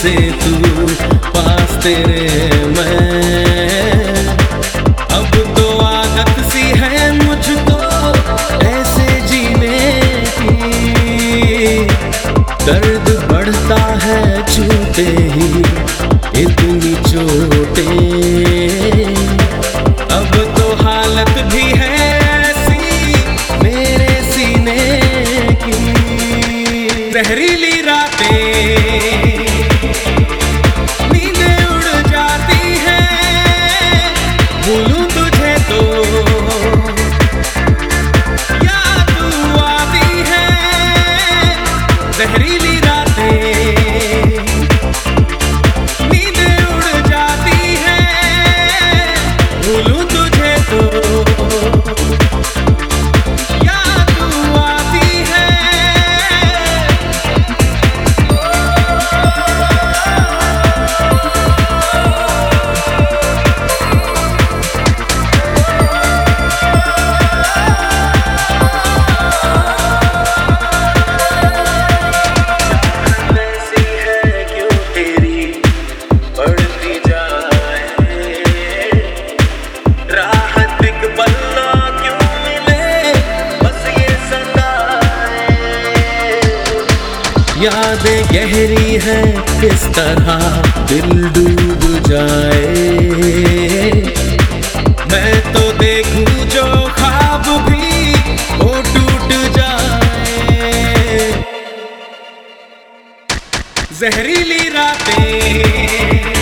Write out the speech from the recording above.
से तू पास तेरे मैं। अब तो आदत सी है मुझको ऐसे जीने की। दर्द बढ़ता है छूते इतनी चोटें। अब तो हालत भी है ऐसी मेरे सीने की। जहरीली रातें। यादें गहरी है किस तरह दिल डूब जाए। मैं तो देखूँ जो खाब भी वो टूट जाए। जहरीली रातें